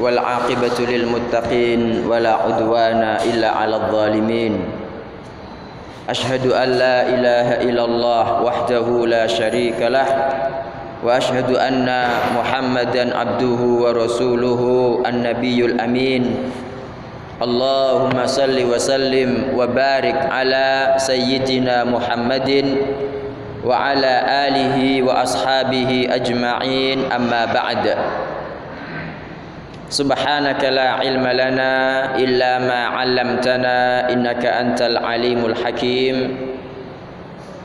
والعاقبة للمتقين ولا عدوان إلا على الظالمين. أشهد أن لا إله إلا الله وحده لا شريك له وأشهد أن محمدا عبده ورسوله النبي الأمين. اللهم صل وسلم وبارك على سيدنا محمد وعلى آله وأصحابه أجمعين. أما بعد سبحانك لا علم لنا إلا ما علمتنا إنك أنت العليم الحكيم.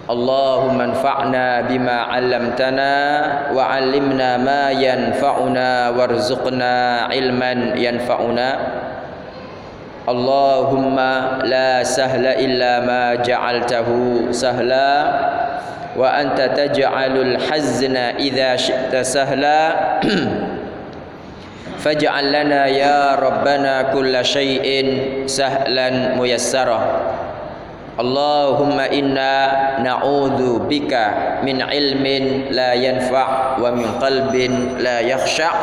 اللهم انفعنا بما علمتنا وعلمنا ما ينفعنا وارزقنا علما ينفعنا. اللهم لا سهل إلا ما جعلته سهلا. وأنت تجعل الحزن إذا شئت سهلا. faj'al lana ya rabbana kulla syai'in sahlan muyassara. Allahumma inna na'udhu bika min ilmin la yanfa' wa min qalbin la yakhsha'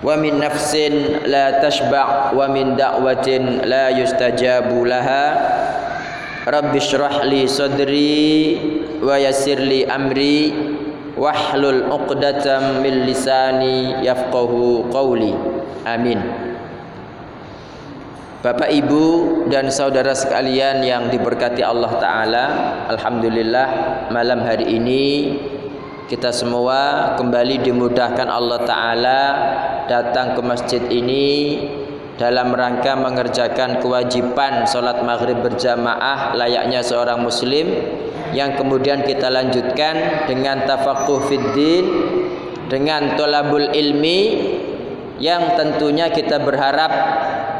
wa min nafsin la tashba' wa min da'watin la yustajabu laha. Rabbi syrah li sadri wa yassir li amri wahlul uqdatam min lisani yafqahu qawli. Amin. Bapak Ibu dan saudara sekalian yang diberkati Allah taala alhamdulillah malam hari ini kita semua kembali dimudahkan Allah taala datang ke masjid ini dalam rangka mengerjakan kewajiban sholat maghrib berjamaah layaknya seorang muslim yang kemudian kita lanjutkan dengan tafakuh fiddin dengan tolabul ilmi yang tentunya kita berharap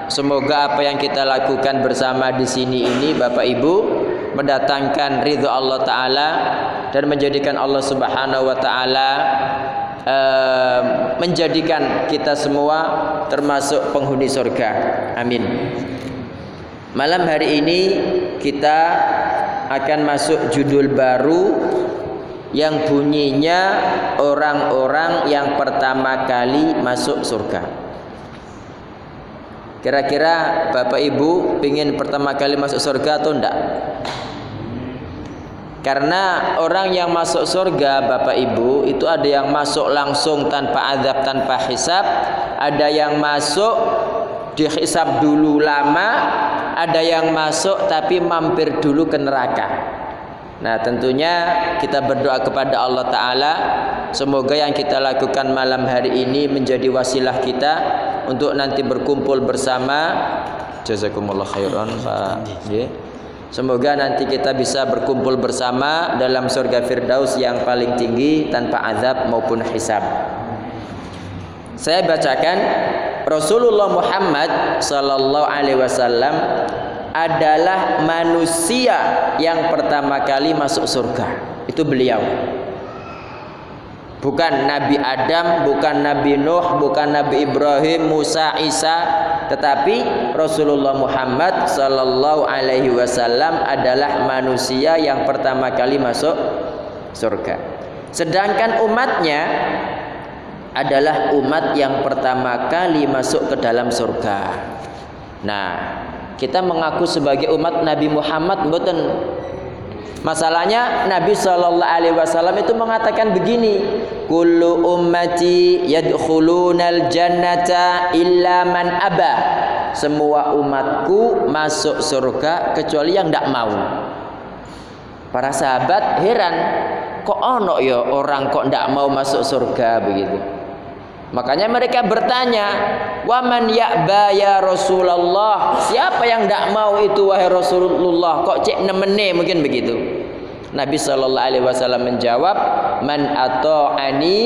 semoga apa yang kita lakukan bersama di sini ini Bapak Ibu mendatangkan ridho Allah taala dan menjadikan Allah Subhanahu wa taala uh, menjadikan kita semua termasuk penghuni surga. Amin. Malam hari ini kita akan masuk judul baru yang bunyinya orang-orang yang pertama kali masuk surga. Kira-kira Bapak Ibu ingin pertama kali masuk surga atau enggak? Karena orang yang masuk surga Bapak Ibu itu ada yang masuk langsung tanpa azab tanpa hisab, ada yang masuk dihisab dulu lama, ada yang masuk tapi mampir dulu ke neraka. Nah, tentunya kita berdoa kepada Allah taala semoga yang kita lakukan malam hari ini menjadi wasilah kita untuk nanti berkumpul bersama. Jazakumullah khairan, Pak. Semoga nanti kita bisa berkumpul bersama dalam surga Firdaus yang paling tinggi tanpa azab maupun hisab. Saya bacakan Rasulullah Muhammad sallallahu alaihi wasallam adalah manusia yang pertama kali masuk surga. Itu beliau. Bukan Nabi Adam, bukan Nabi Nuh, bukan Nabi Ibrahim, Musa, Isa, tetapi Rasulullah Muhammad sallallahu alaihi wasallam adalah manusia yang pertama kali masuk surga. Sedangkan umatnya adalah umat yang pertama kali masuk ke dalam surga. Nah, kita mengaku sebagai umat Nabi Muhammad mboten Masalahnya Nabi Shallallahu Alaihi Wasallam itu mengatakan begini, Kullu ummati yadkhulunal jannata illa man aba. Semua umatku masuk surga kecuali yang tidak mau. Para sahabat heran, kok ono ya orang kok tidak mau masuk surga begitu. Makanya mereka bertanya, "Waman ya'ba ya Rasulullah?" Siapa yang tidak mau itu wahai Rasulullah? Kok cek nemene mungkin begitu. Nabi sallallahu alaihi wasallam menjawab, "Man ata'ani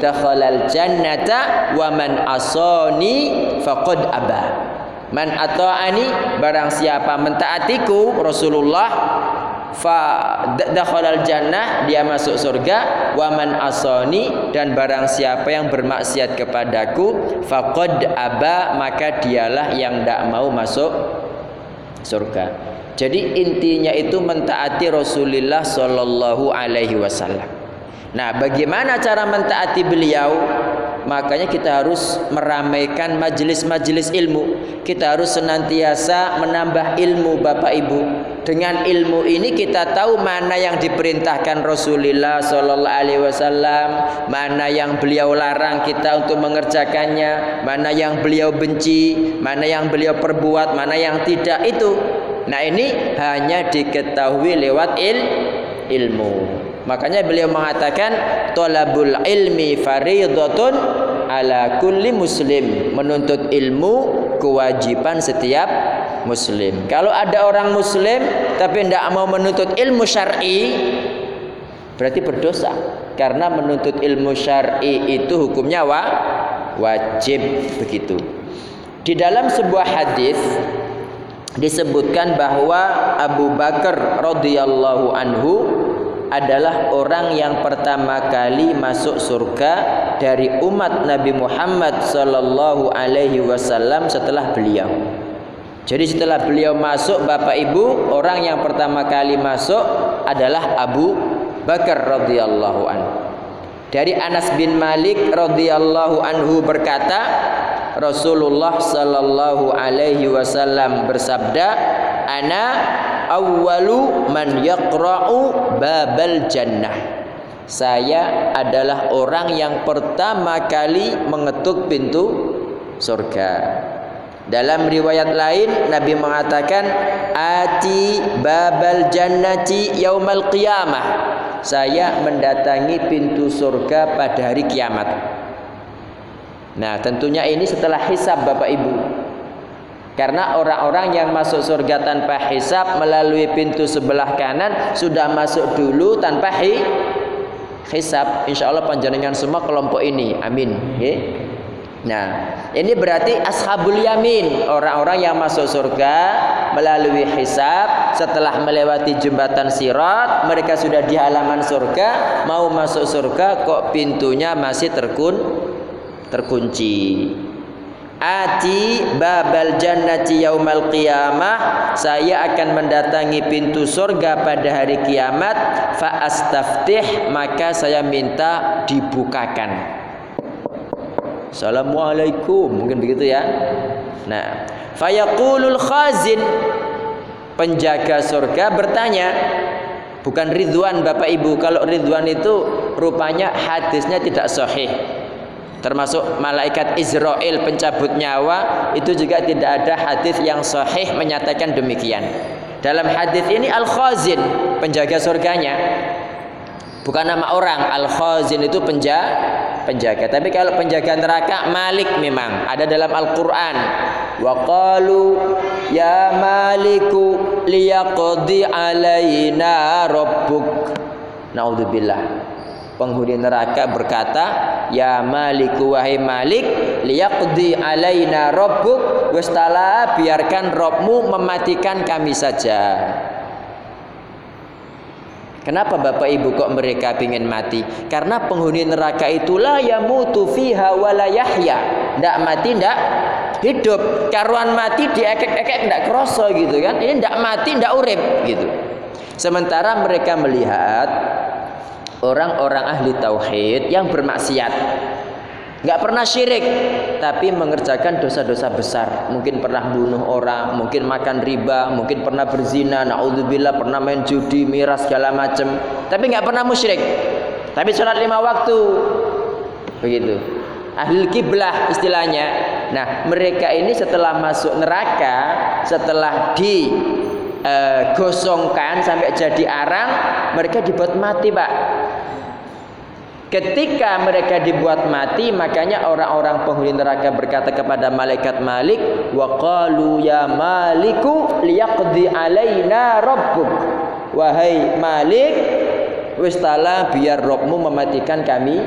dakhalal jannata wa man asani faqad aba." Man ata'ani barang siapa mentaatiku Rasulullah fa dakhalal jannah dia masuk surga wa man asani dan barang siapa yang bermaksiat kepadaku faqad aba maka dialah yang tidak mau masuk surga jadi intinya itu mentaati Rasulullah sallallahu alaihi wasallam nah bagaimana cara mentaati beliau Makanya kita harus meramaikan majelis-majelis ilmu. Kita harus senantiasa menambah ilmu Bapak Ibu. Dengan ilmu ini kita tahu mana yang diperintahkan Rasulullah Sallallahu Alaihi Wasallam, mana yang beliau larang kita untuk mengerjakannya, mana yang beliau benci, mana yang beliau perbuat, mana yang tidak itu. Nah ini hanya diketahui lewat il ilmu. Makanya beliau mengatakan tolabul ilmi faridatun ala kulli muslim. Menuntut ilmu kewajiban setiap muslim. Kalau ada orang muslim tapi tidak mau menuntut ilmu syar'i berarti berdosa karena menuntut ilmu syar'i itu hukumnya wa wajib begitu. Di dalam sebuah hadis disebutkan bahwa Abu Bakar radhiyallahu anhu adalah orang yang pertama kali masuk surga dari umat Nabi Muhammad sallallahu alaihi wasallam setelah beliau. Jadi setelah beliau masuk Bapak Ibu, orang yang pertama kali masuk adalah Abu Bakar radhiyallahu anhu. Dari Anas bin Malik radhiyallahu anhu berkata, Rasulullah sallallahu alaihi wasallam bersabda, "Ana awwalu man yaqra'u babal jannah. Saya adalah orang yang pertama kali mengetuk pintu surga. Dalam riwayat lain Nabi mengatakan ati babal jannati yaumal qiyamah. Saya mendatangi pintu surga pada hari kiamat. Nah, tentunya ini setelah hisab Bapak Ibu. Karena orang-orang yang masuk surga tanpa hisab melalui pintu sebelah kanan sudah masuk dulu tanpa hi hisab. Insya Allah panjenengan semua kelompok ini. Amin. Ya. Nah, ini berarti ashabul yamin, orang-orang yang masuk surga melalui hisab setelah melewati jembatan sirat, mereka sudah di halaman surga, mau masuk surga kok pintunya masih terkun terkunci. Ati babal jannati yaumal qiyamah. Saya akan mendatangi pintu surga pada hari kiamat. Fa astaftih Maka saya minta dibukakan. Assalamualaikum. Mungkin begitu ya. Nah Fayaqulul khazin. Penjaga surga bertanya Bukan Ridwan Bapak Ibu? Kalau Ridwan itu rupanya hadisnya tidak sahih termasuk malaikat Israel pencabut nyawa itu juga tidak ada hadis yang sahih menyatakan demikian. Dalam hadis ini Al Khazin penjaga surganya. Bukan nama orang Al Khazin itu penjaga penjaga. Tapi kalau penjaga neraka Malik memang. Ada dalam Al Quran wa qalu ya maliku liyaqdi alaina rabbuk. Naudzubillah. Penghuni neraka berkata, "Ya Maliku wahai Malik, liyaqdi alaina rabbuk, wis biarkan Robmu mematikan kami saja." Kenapa Bapak Ibu kok mereka ingin mati? Karena penghuni neraka itulah yamutu fiha wala yahya. Mati ndak hidup. Karuan mati diekek-ekek ndak kroso gitu kan. Ini ndak mati ndak urip gitu. Sementara mereka melihat orang-orang ahli tauhid yang bermaksiat. Nggak pernah syirik tapi mengerjakan dosa-dosa besar. Mungkin pernah bunuh orang mungkin makan riba mungkin pernah berzina naudzubillah pernah main judi miras segala macam tapi nggak pernah musyrik. Tapi sholat lima waktu. Begitu. Ahli kiblah istilahnya. Nah mereka ini setelah masuk neraka setelah di uh, gosongkan sampai jadi arang mereka dibuat mati pak Ketika mereka dibuat mati, makanya orang-orang penghuni neraka berkata kepada malaikat Malik, "Wa qalu ya Maliku liyaqdi alaina rabbuk." Wahai Malik, wis biar Rabbmu mematikan kami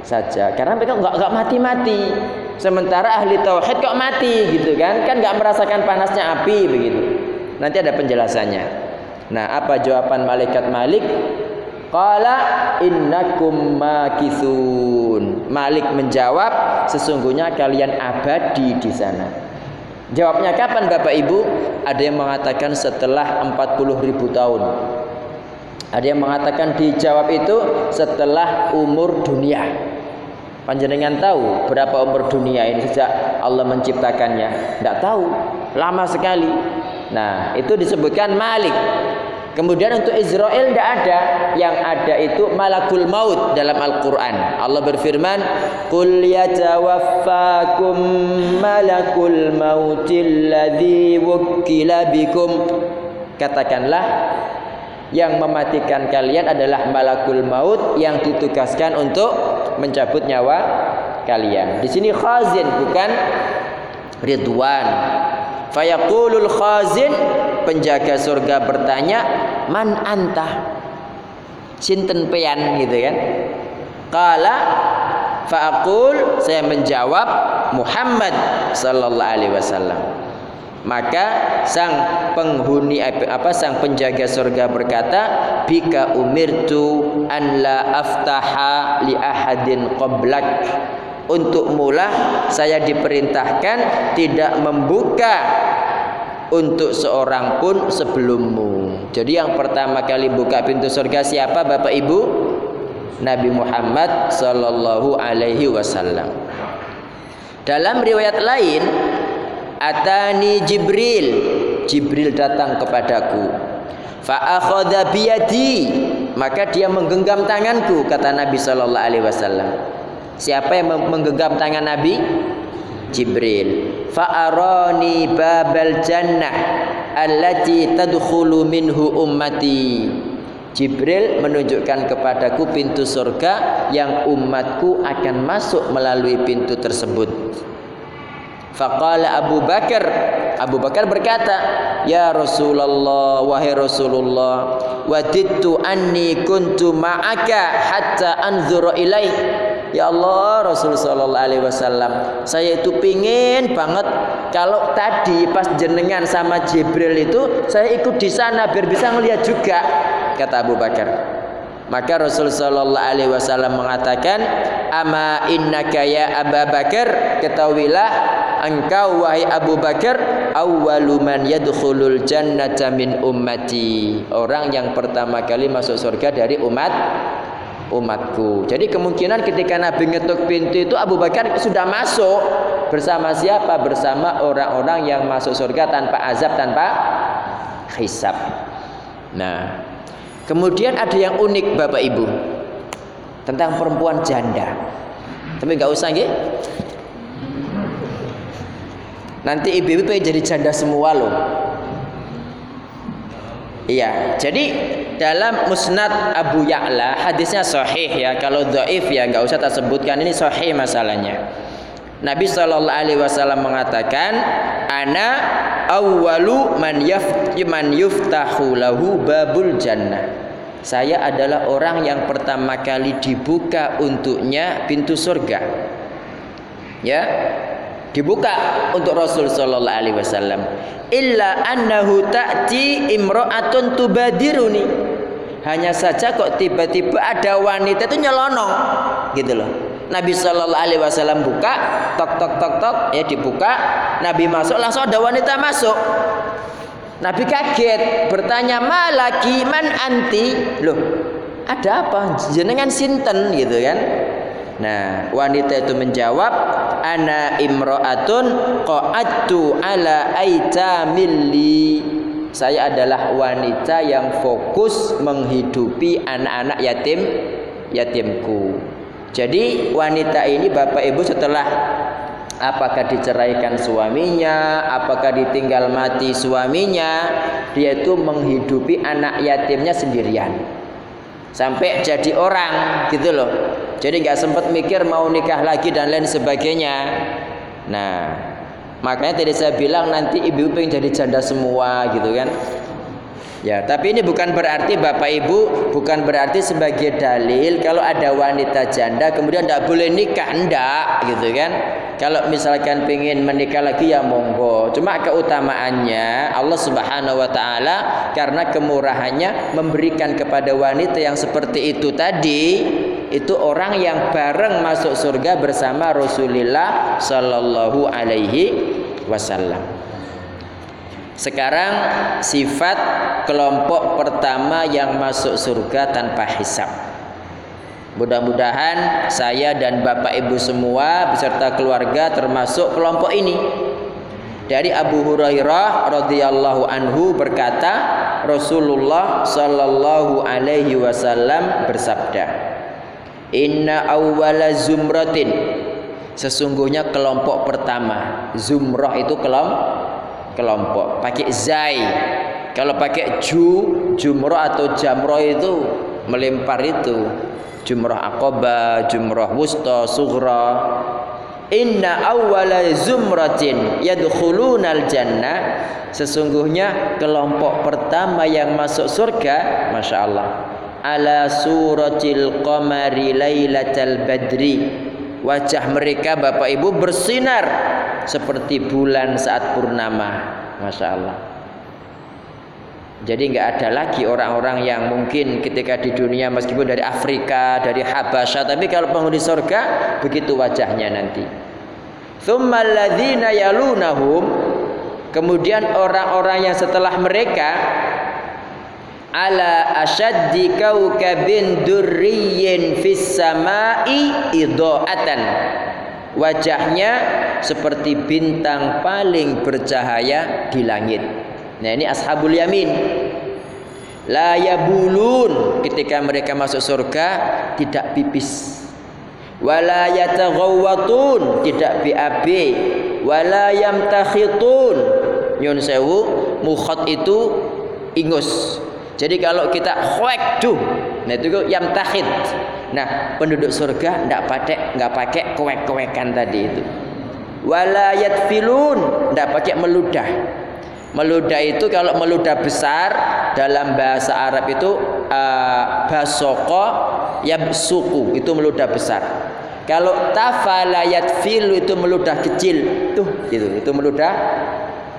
saja. Karena mereka enggak enggak mati-mati. Sementara ahli tauhid kok mati gitu kan? Kan enggak merasakan panasnya api begitu. Nanti ada penjelasannya. Nah, apa jawaban malaikat Malik? Qala innakum makithun. Malik menjawab, sesungguhnya kalian abadi di sana. Jawabnya kapan Bapak Ibu? Ada yang mengatakan setelah 40 ribu tahun. Ada yang mengatakan dijawab itu setelah umur dunia. Panjenengan tahu berapa umur dunia ini sejak Allah menciptakannya? Tidak tahu, lama sekali. Nah, itu disebutkan Malik. Kemudian untuk Israel tidak ada, yang ada itu malakul maut dalam Al-Qur'an. Allah berfirman, "Qul yatawaffakum malakul mautil ladzi wukkila bikum." Katakanlah yang mematikan kalian adalah malakul maut yang ditugaskan untuk mencabut nyawa kalian. Di sini khazin bukan ridwan. Fayaqulul khazin penjaga surga bertanya, "Man anta?" Sinten peyan gitu kan. Qala faqul saya menjawab Muhammad sallallahu alaihi wasallam. Maka sang penghuni apa sang penjaga surga berkata, "Bika umirtu an la aftaha li ahadin qablak." Untuk mula saya diperintahkan tidak membuka untuk seorang pun sebelummu. Jadi yang pertama kali buka pintu surga siapa Bapak Ibu? Nabi Muhammad sallallahu alaihi wasallam. Dalam riwayat lain Atani Jibril. Jibril datang kepadaku. Fa akhadha. Maka dia menggenggam tanganku kata Nabi sallallahu alaihi wasallam. Siapa yang menggenggam tangan Nabi? Jibril. Fa arani babal jannah allati tadkhulu minhu ummati. Jibril menunjukkan kepadaku pintu surga yang umatku akan masuk melalui pintu tersebut. Faqala Abu Bakar Abu Bakar berkata Ya Rasulullah Wahai Rasulullah Wadidtu anni kuntu ma'aka Hatta anzura ilaih Ya Allah Rasulullah Sallallahu Alaihi Wasallam Saya itu pingin banget Kalau tadi pas jenengan sama Jibril itu Saya ikut di sana biar bisa melihat juga Kata Abu Bakar maka Rasul sallallahu alaihi wasallam mengatakan, "Ama innaka ya Abu Bakar, ketahuilah engkau wahai Abu Bakar awwalu man yadkhulul jannata min ummati." Orang yang pertama kali masuk surga dari umat umatku. Jadi kemungkinan ketika Nabi ngetuk pintu itu Abu Bakar sudah masuk bersama siapa? Bersama orang-orang yang masuk surga tanpa azab, tanpa hisab. Nah, Kemudian ada yang unik Bapak Ibu tentang perempuan janda. Tapi nggak usah nggih. Nanti ibu-ibu jadi janda semua loh. Iya, jadi dalam Musnad Abu Ya'la hadisnya sahih ya. Kalau dhaif ya nggak usah tak sebutkan ini sahih masalahnya. Nabi Shallallahu Alaihi Wasallam mengatakan, "Ana awwalu man yaf man yuftahu lahu babul jannah." Saya adalah orang yang pertama kali dibuka untuknya pintu surga. Ya, dibuka untuk Rasul Shallallahu Alaihi Wasallam. Illa annahu ta'ti imro'atun tubadiruni. Hanya saja kok tiba-tiba ada wanita itu nyelonong, gitu loh Nabi Shallallahu Alaihi Wasallam buka, tok tok tok tok, ya dibuka. Nabi masuk, langsung ada wanita masuk. Nabi kaget, bertanya malaki man anti, loh ada apa? Jenengan sinten gitu kan? Nah, wanita itu menjawab, ana imro'atun qa'attu ala aitamilli. Saya adalah wanita yang fokus menghidupi anak-anak yatim yatimku. Jadi wanita ini Bapak Ibu setelah apakah diceraikan suaminya, apakah ditinggal mati suaminya, dia itu menghidupi anak yatimnya sendirian. Sampai jadi orang gitu loh. Jadi nggak sempat mikir mau nikah lagi dan lain sebagainya. Nah, makanya tadi saya bilang nanti ibu pengen jadi janda semua gitu kan. Ya, tapi ini bukan berarti Bapak Ibu bukan berarti sebagai dalil kalau ada wanita janda kemudian tidak boleh nikah, enggak gitu kan. Kalau misalkan pengen menikah lagi ya monggo. Cuma keutamaannya Allah Subhanahu wa taala karena kemurahannya memberikan kepada wanita yang seperti itu tadi itu orang yang bareng masuk surga bersama Rasulullah sallallahu alaihi wasallam. Sekarang sifat kelompok pertama yang masuk surga tanpa hisap. Mudah-mudahan saya dan Bapak Ibu semua beserta keluarga termasuk kelompok ini. Dari Abu Hurairah radhiyallahu anhu berkata, Rasulullah sallallahu alaihi wasallam bersabda, "Inna awwala zumratin" Sesungguhnya kelompok pertama, zumrah itu kelompok kelompok. Pakai zai. Kalau pakai ju, jumrah atau jamroh itu melempar itu. Jumrah akobah, jumrah wusta, sughra, Inna awwala zumratin yadkhulunal jannah Sesungguhnya kelompok pertama yang masuk surga Masya Allah Ala suratil qamari laylatal badri. Wajah mereka Bapak Ibu bersinar Seperti bulan saat purnama. Masya Allah. Jadi nggak ada lagi orang-orang yang mungkin ketika di dunia meskipun dari Afrika, dari Habasyah, tapi kalau penghuni surga begitu wajahnya nanti. Tsummaladzina yalunahum kemudian orang-orang yang setelah mereka ala asyaddi kaukabin durriyin fis samai idoatan wajahnya seperti bintang paling bercahaya di langit Nah ini ashabul yamin. La yabulun ketika mereka masuk surga tidak pipis. Wala yataghawwatun tidak BAB. Wala yamtakhitun. Nyun sewu mukhat itu ingus. Jadi kalau kita khwek duh, nah itu yamtakhit. Nah, penduduk surga tidak pakai nggak pakai kewek-kewekan tadi itu. Wala yatfilun, tidak pakai meludah. Meludah itu kalau meludah besar dalam bahasa Arab itu uh, basoko suku itu meludah besar. Kalau tafalayat fil itu meludah kecil tuh gitu itu meludah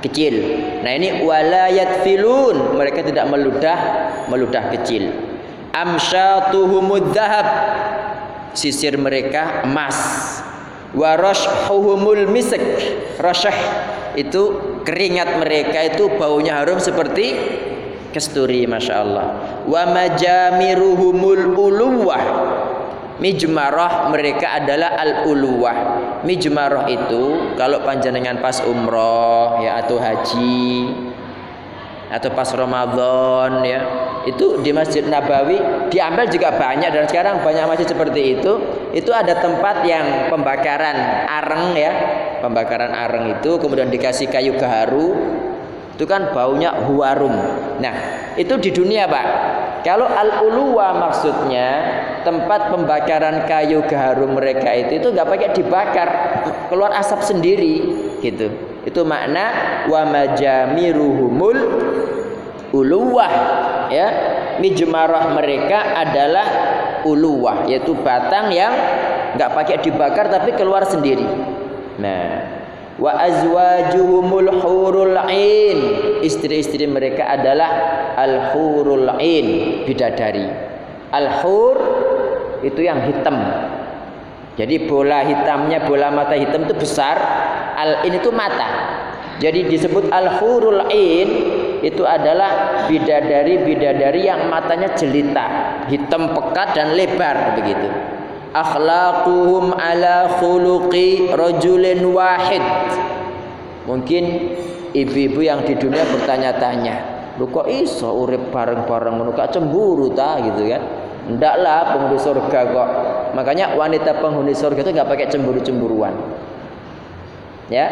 kecil. Nah ini walayat filun mereka tidak meludah meludah kecil. Amsyatuhumud dhahab sisir mereka emas. Warashhuhumul misk rasyah itu keringat mereka itu baunya harum seperti kesturi masya Allah wa majamiruhumul uluwah mijmarah mereka adalah al uluwah mijmarah itu kalau panjenengan pas umroh ya atau haji atau pas Ramadan ya itu di Masjid Nabawi diambil juga banyak. Dan sekarang banyak masjid seperti itu itu ada tempat yang pembakaran areng ya. Pembakaran areng itu kemudian dikasih kayu gaharu. Itu kan baunya huarum. Nah itu di dunia pak kalau al uluwa maksudnya tempat pembakaran kayu gaharu mereka itu itu nggak pakai dibakar keluar asap sendiri gitu. Itu makna wa majamiruhumul uluwah ya. Mijmarah mereka adalah uluwah yaitu batang yang nggak pakai dibakar tapi keluar sendiri. Nah wa azwajuhumul hurul ain. Istri-istri mereka adalah al hurul ain bidadari. Al hur itu yang hitam. Jadi bola hitamnya bola mata hitam itu besar. Al in itu mata. Jadi disebut al hurul ain itu adalah bidadari-bidadari yang matanya jelita, hitam pekat dan lebar begitu. Akhlaquhum ala khuluqi rajulin wahid. Mungkin ibu-ibu yang di dunia bertanya-tanya, "Lu kok iso urip bareng-bareng ngono kok cemburu ta?" gitu kan. Ndaklah penghuni surga kok. Makanya wanita penghuni surga itu nggak pakai cemburu-cemburuan. Ya,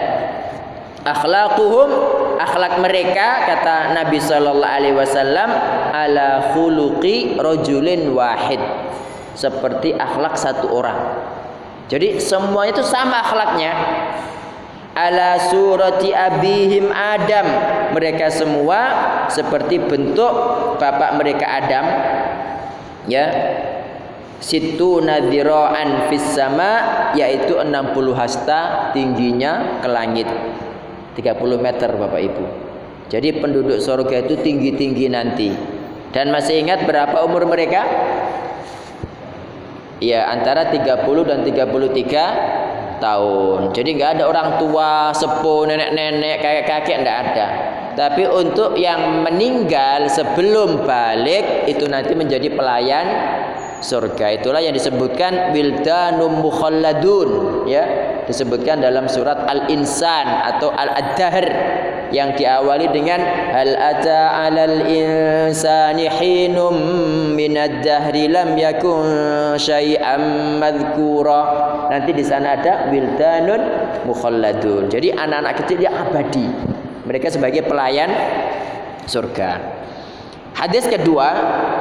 akhlaquhum akhlak mereka kata Nabi sallallahu alaihi wasallam ala khuluqi rajulin wahid seperti akhlak satu orang jadi semuanya itu sama akhlaknya ala surati abihim Adam mereka semua seperti bentuk bapak mereka Adam ya situ nadhiraan fis sama yaitu 60 hasta tingginya ke langit 30 meter Bapak Ibu. Jadi penduduk surga itu tinggi-tinggi nanti. Dan masih ingat berapa umur mereka? Ya antara 30 dan 33 tahun. Jadi nggak ada orang tua, sepuh, nenek-nenek, kakek-kakek nggak ada. Tapi untuk yang meninggal sebelum balik itu nanti menjadi pelayan surga. Itulah yang disebutkan wildanum mukhalladun ya, disebutkan dalam surat Al-Insan atau Al-Ad-Dahr yang diawali dengan hal ata 'alal insani hinum minad dahri lam yakun syai'an madhkura. Nanti di sana ada wildanun mukhalladun. Jadi anak-anak kecil yang abadi. Mereka sebagai pelayan surga. Hadis kedua,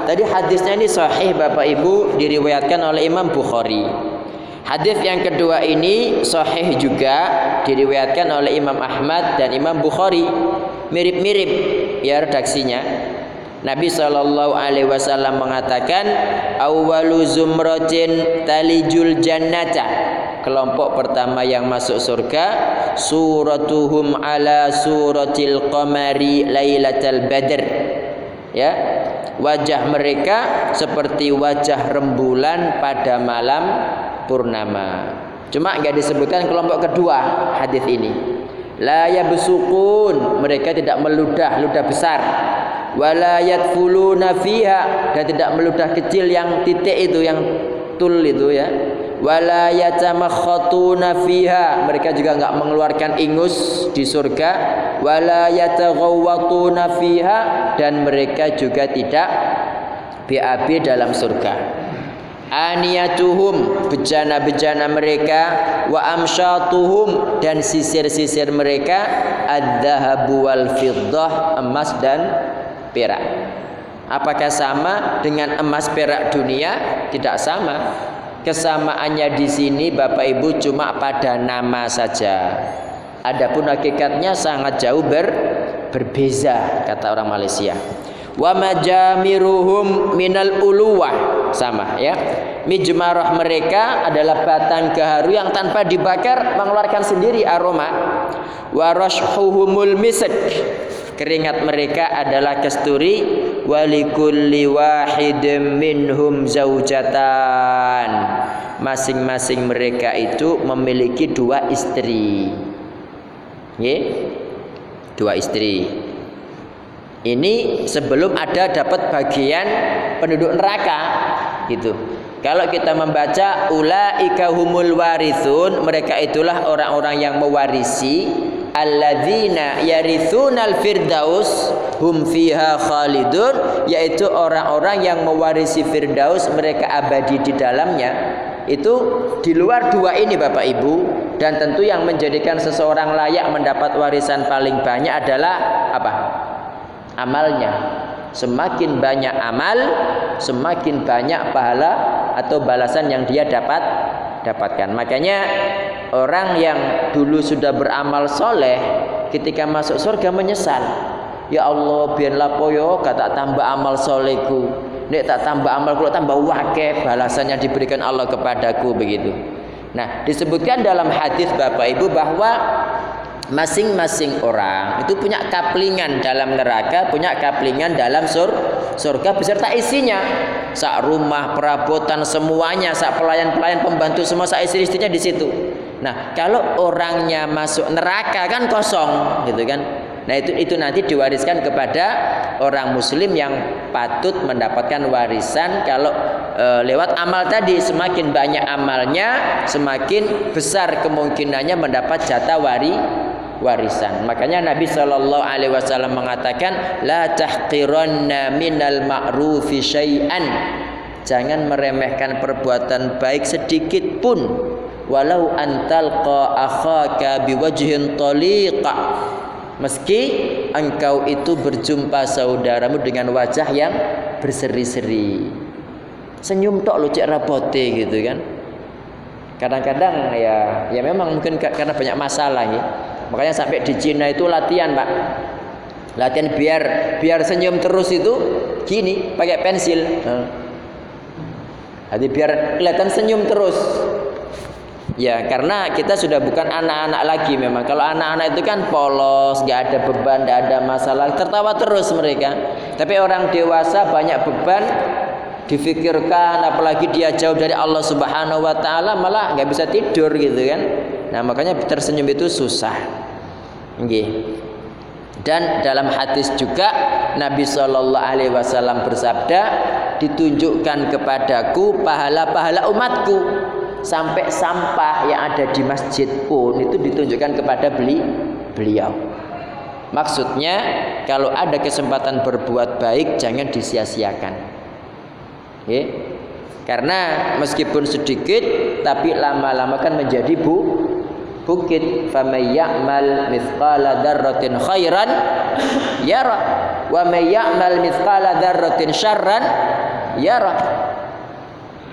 tadi hadisnya ini sahih Bapak Ibu diriwayatkan oleh Imam Bukhari. Hadis yang kedua ini sahih juga diriwayatkan oleh Imam Ahmad dan Imam Bukhari. Mirip-mirip ya redaksinya. Nabi Shallallahu Alaihi Wasallam mengatakan, awalu zumratin talijul jannata. Kelompok pertama yang masuk surga, suratuhum ala suratil qamari lailatal badr ya wajah mereka seperti wajah rembulan pada malam purnama. Cuma enggak disebutkan kelompok kedua hadis ini. La yabsukun mereka tidak meludah ludah besar. Wala yadfuluna fiha dan tidak meludah kecil yang titik itu yang tul itu ya. Wala yatamakhatuna fiha mereka juga enggak mengeluarkan ingus di surga. Wala yataghawwatuna fiha dan mereka juga tidak BAB dalam surga aniyatuhum bejana-bejana mereka wa amsyatuhum dan sisir-sisir mereka adzahabu wal fiddah emas dan perak apakah sama dengan emas perak dunia tidak sama Kesamaannya di sini Bapak Ibu cuma pada nama saja. Adapun hakikatnya sangat jauh ber, berbeza kata orang Malaysia. Wa majamiruhum minal uluwah sama ya. Mijmarah mereka adalah batang gaharu yang tanpa dibakar mengeluarkan sendiri aroma. Wa rashhuhumul misk Keringat mereka adalah kasturi walikulli wahidin minhum zaujatan. Masing-masing mereka itu memiliki dua istri. Ye? Dua istri. Ini sebelum ada dapat bagian penduduk neraka gitu. Kalau kita membaca ulaika humul warithun, mereka itulah orang-orang yang mewarisi alladzina yaritsunal firdaus hum fiha khalidun yaitu orang-orang yang mewarisi firdaus mereka abadi di dalamnya itu di luar dua ini Bapak Ibu dan tentu yang menjadikan seseorang layak mendapat warisan paling banyak adalah apa? Amalnya. Semakin banyak amal semakin banyak pahala atau balasan yang dia dapat dapatkan. Makanya orang yang dulu sudah beramal soleh ketika masuk surga menyesal. Ya Allah biarlah poyo kata tambah amal solehku nek tak tambah amal kalau tambah wakeh balasannya diberikan Allah kepadaku begitu. Nah disebutkan dalam hadis Bapak Ibu bahwa masing-masing orang itu punya kaplingan dalam neraka, punya kaplingan dalam sur surga beserta isinya. Sak rumah, perabotan semuanya, sak pelayan-pelayan pembantu semua sak istri-istrinya di situ. Nah, kalau orangnya masuk neraka kan kosong, gitu kan? Nah, itu itu nanti diwariskan kepada orang muslim yang patut mendapatkan warisan kalau e, lewat amal tadi semakin banyak amalnya, semakin besar kemungkinannya mendapat jatah wari warisan. Makanya Nabi Shallallahu alaihi wasallam mengatakan la tahqiranna minal ma'rufi syai'an. Jangan meremehkan perbuatan baik sedikit pun. Walau antalqa akhaka biwajhin taliqa. Meski engkau itu berjumpa saudaramu dengan wajah yang berseri-seri. Senyum tok lu cek rapote gitu kan. Kadang-kadang ya ya memang mungkin karena banyak masalah ya makanya sampai di Cina itu latihan pak. Latihan biar biar senyum terus itu gini pakai pensil. Jadi biar kelihatan senyum terus. Ya karena kita sudah bukan anak-anak lagi memang. Kalau anak-anak itu kan polos Gak ada beban, gak ada masalah Tertawa terus mereka. Tapi orang dewasa banyak beban Difikirkan apalagi dia jauh dari Allah subhanahu wa ta'ala Malah gak bisa tidur gitu kan. Nah makanya tersenyum itu susah. Nggih. Dan dalam hadis juga Nabi Shallallahu Alaihi Wasallam bersabda, ditunjukkan kepadaku pahala-pahala umatku. Sampai sampah yang ada di masjid pun itu ditunjukkan kepada beli beliau. Maksudnya kalau ada kesempatan berbuat baik jangan disia-siakan ya karena meskipun sedikit tapi lama-lama kan menjadi bu bukit. Famay ya'mal mithqala dzarratin khairan yara. Wa may ya'mal mithqala dzarratin syarran yara.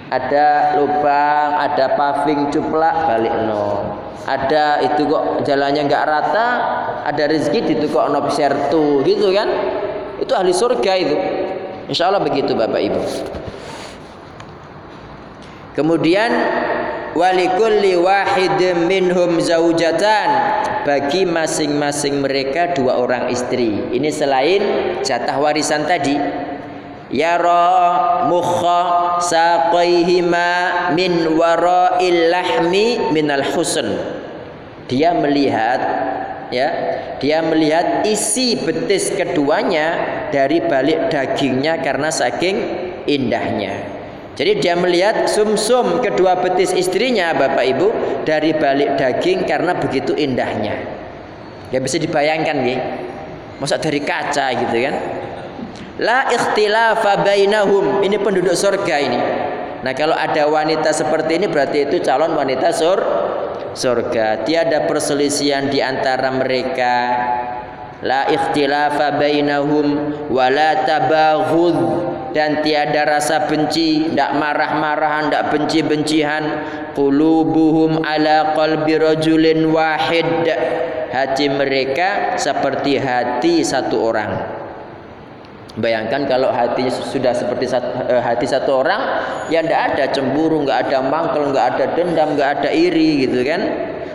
Ada lubang ada paving cuplak balik no ada itu kok jalannya nggak rata ada rezeki itu kok no sertu gitu kan? Itu ahli surga itu. Insya Allah begitu bapak ibu kemudian walikulli wahid minhum zaujatan bagi masing-masing mereka dua orang istri. Ini selain jatah warisan tadi. Yara mukha saqaihima min wara'il lahmi minal husn. Dia melihat ya dia melihat isi betis keduanya dari balik dagingnya karena saking indahnya jadi dia melihat sumsum -sum kedua betis istrinya Bapak Ibu dari balik daging karena begitu indahnya. Ya bisa dibayangkan ya. Masa dari kaca gitu kan. La ikhtilafa bainahum. Ini penduduk surga ini. Nah, kalau ada wanita seperti ini berarti itu calon wanita sur surga. Tiada perselisihan di antara mereka. La ikhtilafa bainahum wala tabaghud dan tiada rasa benci, tidak marah-marahan, tidak benci-bencian. Qulubuhum ala qalbi rajulin wahid. Hati mereka seperti hati satu orang. Bayangkan kalau hatinya sudah seperti eh, hati satu orang, ya tidak ada cemburu, nggak ada mangkel, nggak ada dendam, nggak ada iri, gitu kan?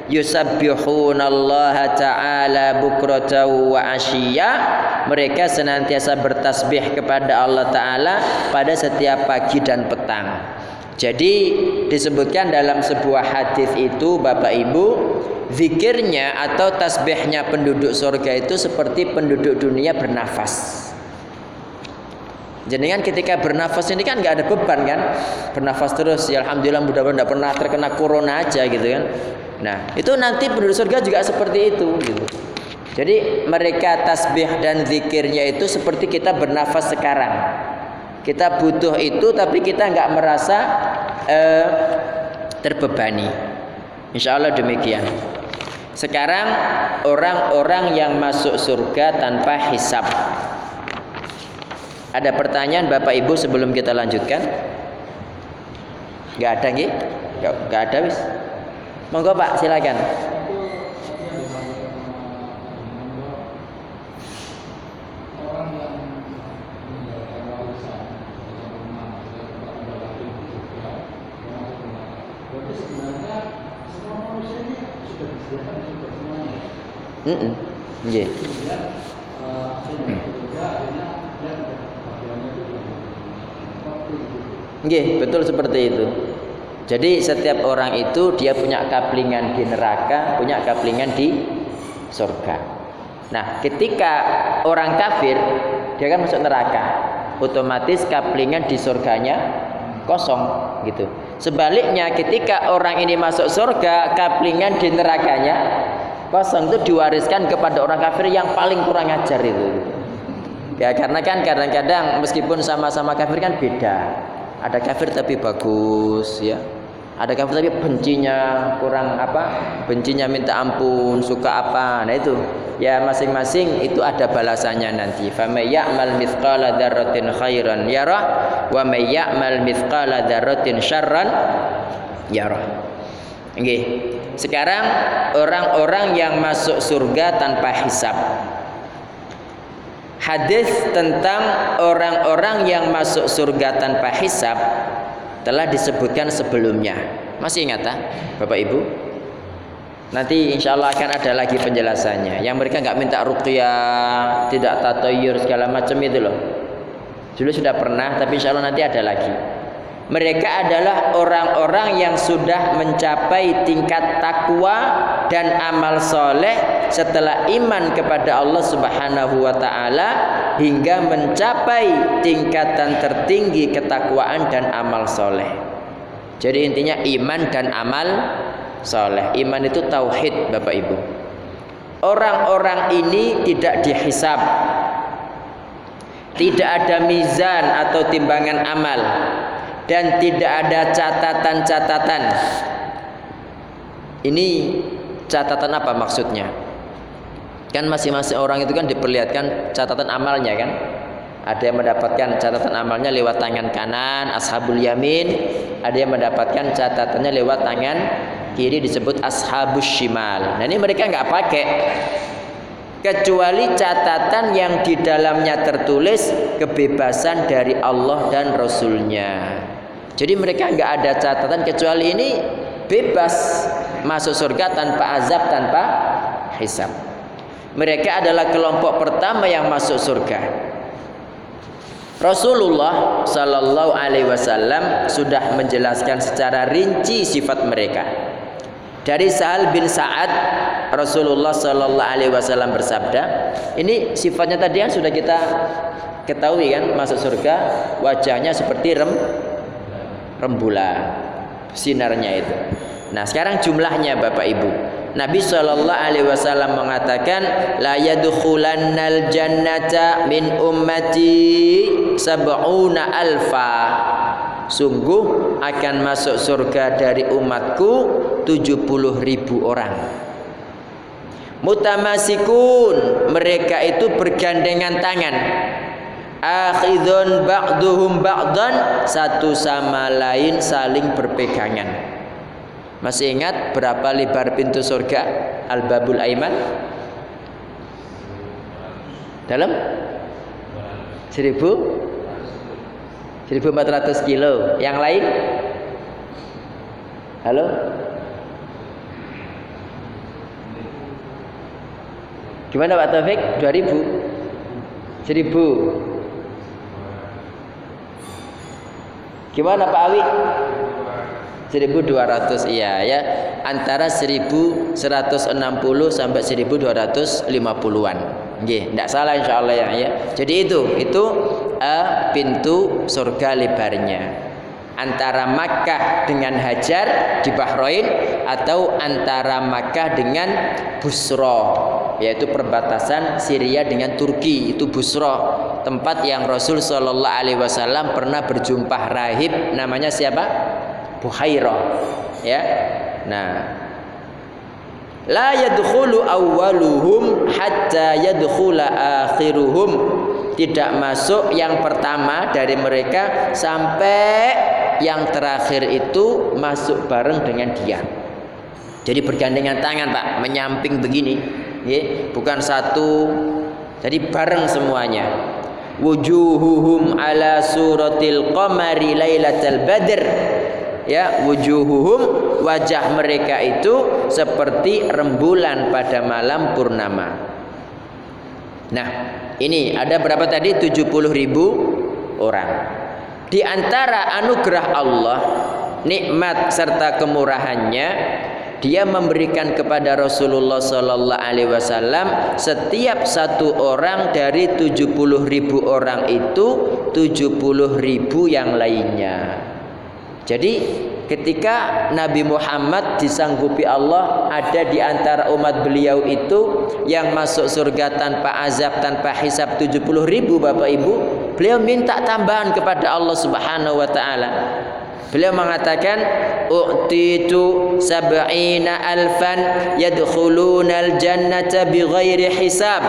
Yusabbihuna Allah taala bukratan wa asyiya. Mereka senantiasa bertasbih kepada Allah taala pada setiap pagi dan petang. Jadi disebutkan dalam sebuah hadis itu Bapak Ibu zikirnya atau tasbihnya penduduk surga itu seperti penduduk dunia bernafas Jenengan ketika bernafas ini kan nggak ada beban kan, bernafas terus. Ya alhamdulillah mudah-mudahan tidak pernah terkena corona aja gitu kan. Nah, itu nanti penduduk surga juga seperti itu gitu. Jadi mereka tasbih dan zikirnya itu seperti kita bernafas sekarang. Kita butuh itu tapi kita nggak merasa uh, terbebani. Insya Allah demikian. Sekarang orang-orang yang masuk surga tanpa hisap. Ada pertanyaan Bapak Ibu sebelum kita lanjutkan? Gak ada nggih? Gak ada wis. Monggo Pak, silakan. Mm -mm. Yeah. Nggih, betul seperti itu. Jadi setiap orang itu dia punya kaplingan di neraka, punya kaplingan di surga. Nah, ketika orang kafir dia kan masuk neraka, otomatis kaplingan di surganya kosong gitu. Sebaliknya ketika orang ini masuk surga, kaplingan di nerakanya kosong itu diwariskan kepada orang kafir yang paling kurang ajar itu. Ya karena kan kadang-kadang meskipun sama-sama kafir kan beda. Ada kafir tapi bagus ya. Ada kafir tapi bencinya kurang apa? Bencinya minta ampun suka apa? Nah itu. Ya masing-masing itu ada balasannya nanti. Fa may ya'mal mithqala dzarratin khairan yara wa may ya'mal mithqala dzarratin syarran yara Nggih. Sekarang orang-orang yang masuk surga tanpa hisab. Hadis tentang orang-orang yang masuk surga tanpa hisab telah disebutkan sebelumnya. Masih ingat tak, Bapak Ibu? Nanti insya Allah akan ada lagi penjelasannya. Yang mereka nggak minta ruqyah, tidak tatoyur segala macam itu loh. Dulu sudah pernah, tapi insya Allah nanti ada lagi. Mereka adalah orang-orang yang sudah mencapai tingkat takwa dan amal soleh setelah iman kepada Allah Subhanahu wa taala hingga mencapai tingkatan tertinggi ketakwaan dan amal soleh. Jadi intinya iman dan amal soleh. Iman itu tauhid, Bapak Ibu. Orang-orang ini tidak dihisab, tidak ada mizan atau timbangan amal, dan tidak ada catatan-catatan. Ini catatan apa maksudnya? Kan masing-masing orang itu kan diperlihatkan catatan amalnya kan? Ada yang mendapatkan catatan amalnya lewat tangan kanan, ashabul yamin. Ada yang mendapatkan catatannya lewat tangan kiri disebut ashabus shimal. Nah ini mereka nggak pakai kecuali catatan yang di dalamnya tertulis kebebasan dari Allah dan Rasulnya. Jadi mereka nggak ada catatan kecuali ini bebas masuk surga tanpa azab tanpa hisab. Mereka adalah kelompok pertama yang masuk surga. Rasulullah Sallallahu Alaihi Wasallam sudah menjelaskan secara rinci sifat mereka. Dari Sahal bin Sa'ad Rasulullah Sallallahu Alaihi Wasallam bersabda, ini sifatnya tadi yang sudah kita ketahui kan masuk surga wajahnya seperti rem rembulan sinarnya itu. Nah sekarang jumlahnya Bapak Ibu. Nabi Shallallahu Alaihi Wasallam mengatakan la yadkhulannal jannata min ummati sab'una alfa. Sungguh akan masuk surga dari umatku 70 ribu orang. Mutamasikun mereka itu bergandengan tangan akhidun ba'duhum ba'dan satu sama lain saling berpegangan masih ingat berapa lebar pintu surga Al-Babul Aiman? Dalam? 1000 1400 kilo. Yang lain? Halo? Gimana Pak Taufik? 2000? 1000? Gimana Pak Awi? 1200 iya ya antara 1160 sampai 1250-an. Nggih, enggak salah insyaallah ya ya. Jadi itu itu uh, pintu surga lebarnya. Antara Makkah dengan Hajar di Bahrain atau antara Makkah dengan Busro yaitu perbatasan Syria dengan Turki itu Busro tempat yang Rasul Shallallahu Alaihi Wasallam pernah berjumpa rahib namanya siapa? Buhairah ya. Nah la yadkhulu awwaluhum hatta yadkhula akhiruhum. Tidak masuk yang pertama dari mereka sampai yang terakhir itu masuk bareng dengan dia. Jadi bergandengan tangan Pak menyamping begini ya bukan satu jadi bareng semuanya wujuhuhum ala suratil qamari lailatal badr ya wujuhuhum wajah mereka itu seperti rembulan pada malam purnama. Nah, ini ada berapa tadi? 70 ribu orang. Di antara anugerah Allah, nikmat serta kemurahannya, dia memberikan kepada Rasulullah Sallallahu Alaihi Wasallam setiap satu orang dari 70 ribu orang itu 70 ribu yang lainnya. Jadi ketika Nabi Muhammad disanggupi Allah ada di antara umat beliau itu yang masuk surga tanpa azab tanpa hisab 70 ribu Bapak Ibu beliau minta tambahan kepada Allah Subhanahu wa taala Beliau mengatakan u'titu sab'ina alfan yadkhulunal jannata bighairi hisab.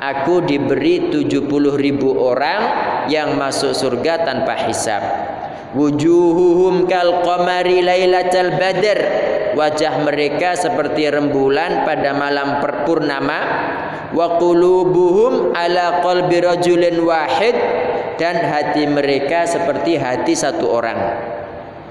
Aku diberi 70 ribu orang yang masuk surga tanpa hisab. Wujuhuhum kal qamari lailatal badr. Wajah mereka seperti rembulan pada malam purnama wa qulubuhum ala qalbi rajulin wahid dan hati mereka seperti hati satu orang.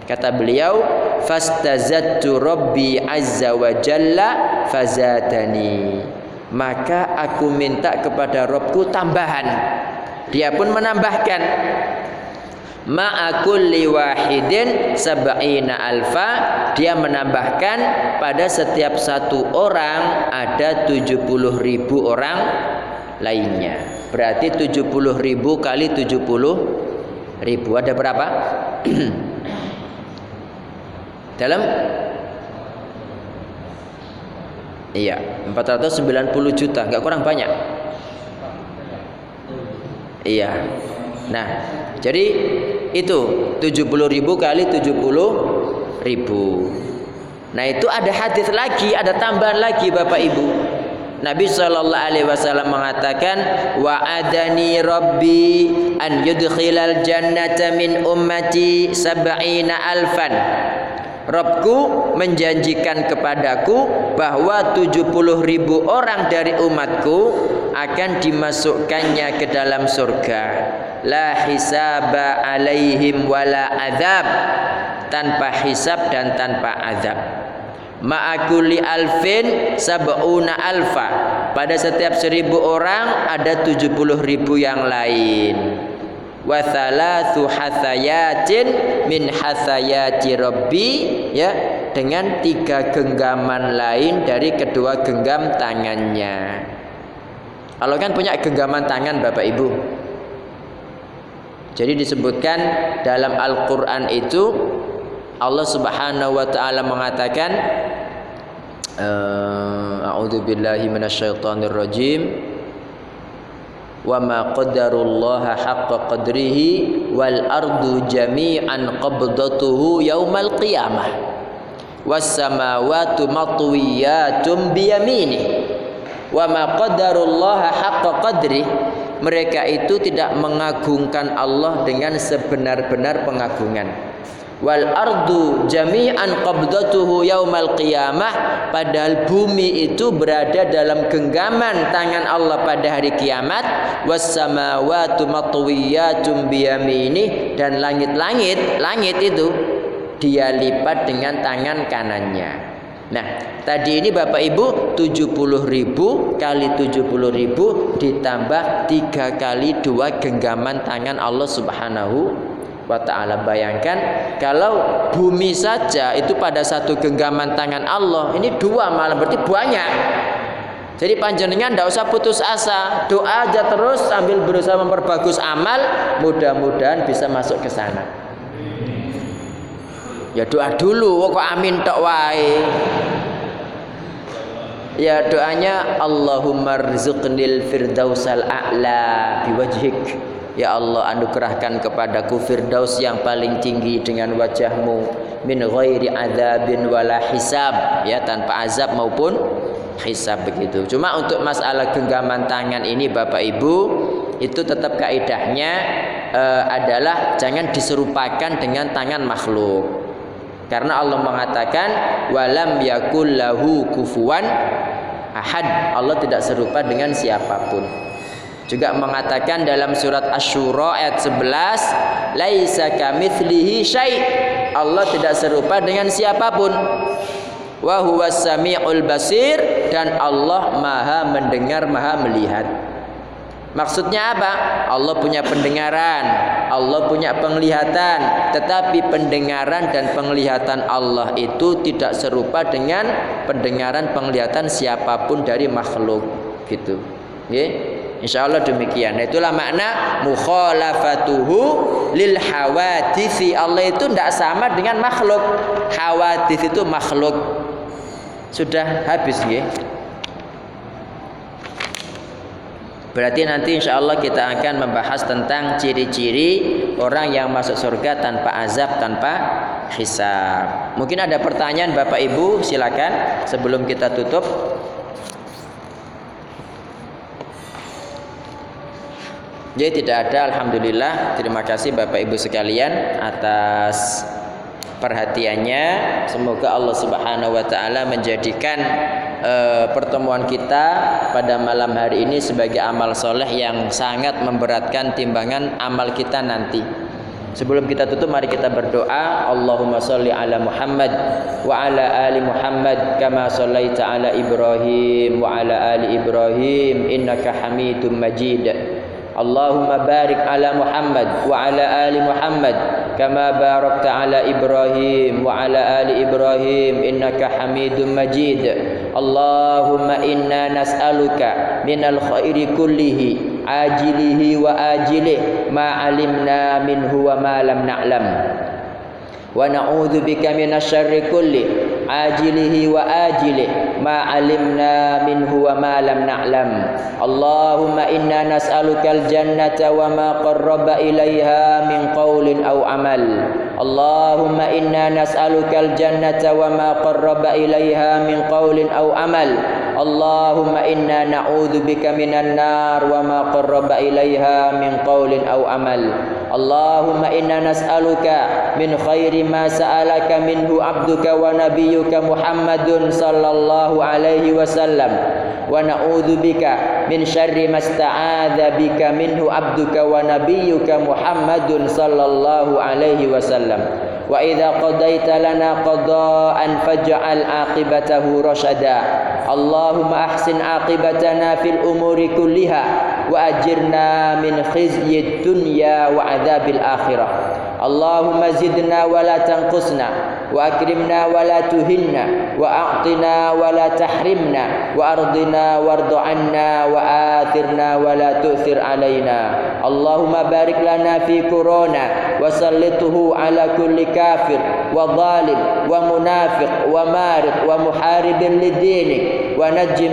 Kata beliau fastazattu rabbi azza wa jalla fazadani maka aku minta kepada Robku tambahan. Dia pun menambahkan ma'akulli wahidin sab'ina alfa. Dia menambahkan pada setiap satu orang ada 70 ribu orang lainnya. Berarti 70 ribu kali 70 ribu ada berapa? Dalam Iya, 490 juta, nggak kurang banyak. Iya. Nah, jadi itu 70 ribu kali 70 ribu. Nah itu ada hadis lagi, ada tambahan lagi Bapak Ibu. Nabi Shallallahu Alaihi Wasallam mengatakan wa adani Rabbi an yudkhilal jannata min ummati sab'ina alfan Robku menjanjikan kepadaku bahwa 70 ribu orang dari umatku akan dimasukkannya ke dalam surga. La hisaba alaihim wala azab. Tanpa hisab dan tanpa azab. Ma'akuli alfin sab'una alfa. Pada setiap seribu orang ada 70 ribu yang lain wa thalathu hasayatin min hasayati rabbi ya dengan tiga genggaman lain dari kedua genggam tangannya. Allah kan punya genggaman tangan Bapak Ibu. Jadi disebutkan dalam Al-Qur'an itu Allah Subhanahu wa taala mengatakan uh, A'udzubillahi minasyaitonir rajim. Wa ma qadarullaha haqqa qadrihi wal ardu jami'an qabdatuhu yaumal qiyamah. Was samawati matwiyatum biyamini wa ma qadarullaha haqqa qadri mereka itu tidak mengagungkan Allah dengan sebenar-benar pengagungan wal ardu jami'an qabdatuhu yaumal qiyamah. Padahal bumi itu berada dalam genggaman tangan Allah pada hari kiamat. Was samawati matwiyatun biyamini. Dan langit-langit langit itu dia lipat dengan tangan kanannya. Nah, tadi ini Bapak Ibu 70 ribu kali 70 ribu ditambah tiga kali dua genggaman tangan Allah Subhanahu wa taala. Bayangkan kalau bumi saja itu pada satu genggaman tangan Allah ini dua malah berarti banyak. Jadi panjenengan tidak usah putus asa doa aja terus sambil berusaha memperbagus amal mudah-mudahan bisa masuk ke sana. Ya doa dulu kok amin tok wae. Ya doanya Allahumma rizqnil firdausal a'la biwajhik Ya Allah anugerahkan kepadaku firdaus yang paling tinggi dengan wajahmu min ghairi adzabin wala hisab ya tanpa azab maupun hisab begitu. Cuma untuk masalah genggaman tangan ini Bapak Ibu itu tetap kaidahnya e, adalah jangan diserupakan dengan tangan makhluk. Karena Allah mengatakan walam yakul lahu kufuwan ahad. Allah tidak serupa dengan siapa pun juga mengatakan dalam surat Asy-Syura ayat 11 laisa kamitslihi syai Allah tidak serupa dengan siapa pun wa huwas samiul basir dan Allah Maha mendengar Maha melihat Maksudnya apa? Allah punya pendengaran, Allah punya penglihatan, tetapi pendengaran dan penglihatan Allah itu tidak serupa dengan pendengaran penglihatan siapa pun dari makhluk gitu. Yeah. Insya Allah demikian. Nah, itulah makna mukhalafatuhu lil hawadisi. Allah itu tidak sama dengan makhluk. Hawadis itu makhluk. Sudah habis ya. Berarti nanti insya Allah kita akan membahas tentang ciri-ciri orang yang masuk surga tanpa azab, tanpa hisab. Mungkin ada pertanyaan Bapak Ibu, silakan sebelum kita tutup. Jadi tidak ada Alhamdulillah. Terima kasih Bapak Ibu sekalian Atas perhatiannya. Semoga Allah Subhanahu Wa Taala menjadikan uh, Pertemuan kita pada malam hari ini Sebagai amal soleh yang sangat memberatkan Timbangan amal kita nanti. Sebelum kita tutup mari kita berdoa. Allahumma salli ala Muhammad Wa ala ali Muhammad Kama sallaita ala Ibrahim Wa ala ali Ibrahim. Innaka hamidun majid اللهم بارك على محمد وعلى آل محمد كما باركت على إبراهيم وعلى آل إبراهيم إنك حميد مجيد اللهم إنا نسألك من الخير كله عاجله وآجله ما علمنا منه وما لم نعلم ونعوذ بك من الشر كله minasyarri kulli ajilihi wa ajilih ma alimna minhu wa ma lam na'lam Allahumma inna nas'aluka al-jannata wa ma qarraba ilaiha min qawlin aw amal Allahumma inna nas'aluka al-jannata wa ma qarraba ilaiha min qawlin aw amal Allahumma inna na'udzu bika minan nar wa ma qarraba ilaiha min qawlin aw amal Allahumma inna nas'aluka min khairi ma sa'alaka minhu abduka wa nabiyyuka Muhammadun sallallahu alaihi wasallam wa na'udzu bika min syarri ma sta'adza bika minhu abduka wa nabiyyuka Muhammadun sallallahu alaihi wasallam wa idza qadaita lana qada'an faj'al aqibatahu rasyada Allahumma ahsin aqibatana fil umuri kulliha wa ajirna min khizyid dunya wa adzabil akhirah Allahumma zidna wa la tanqusna wa akrimna wa la tuhinna wa a'tina wa la tahrimna wa ardina wardu anna wa athirna wa la tu'thir alaina Allahumma barik lana fi corona wa sallituhu ala kulli kafir wa zalim wa munafiq wa marid wa muharibin lidinik wa najji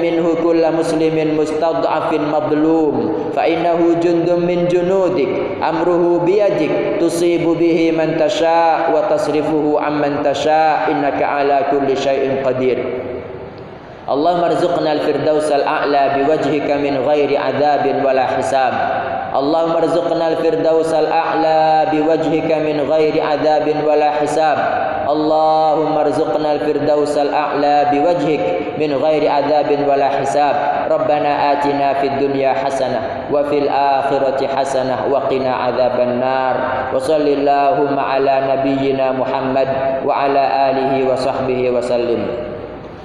اللهم ارزقنا الفردوس الأعلى بوجهك من غير عذاب ولا حساب. اللهم ارزقنا الفردوس الأعلى بوجهك من غير عذاب ولا حساب. اللهم ارزقنا الفردوس الأعلى بوجهك من غير عذاب ولا حساب. ربنا آتنا في الدنيا حسنة وفي الآخرة حسنة وقنا عذاب النار. وصل اللهم على نبينا محمد وعلى آله وصحبه وسلم.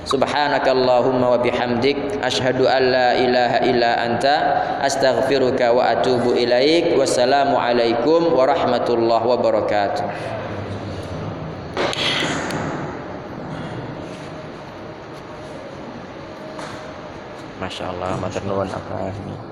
Subhanaka Allahumma wa bihamdik Ashhadu an la ilaha illa anta Astaghfiruka wa atubu ilaik. Wassalamu alaikum warahmatullahi wabarakatuh. Masya Allah, matur nuwun. apa